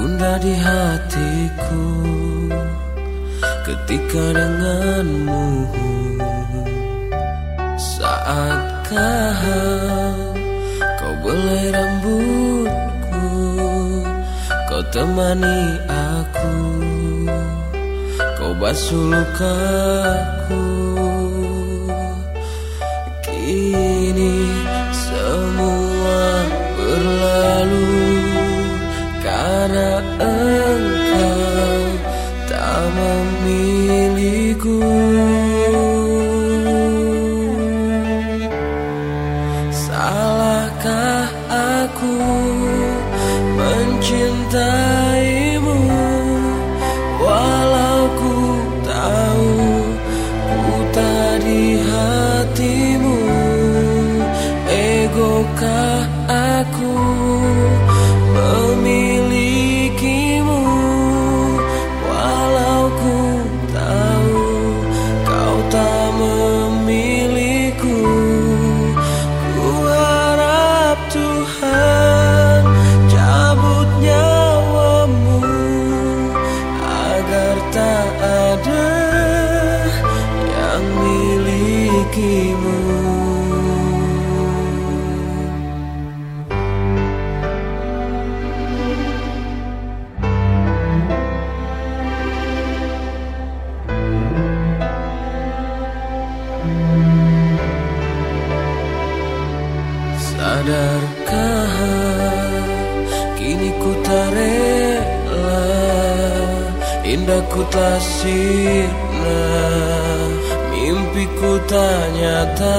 indah di hatiku ketika denganmu Saat kau belai rambutku Kau temani aku Kau basuh lukaku Karena engkau tak memiliku Salahkah aku mencintaimu milikimu Sadarkah kini ku tak rela Indah ku tak sirna Mimpiku tak. nyata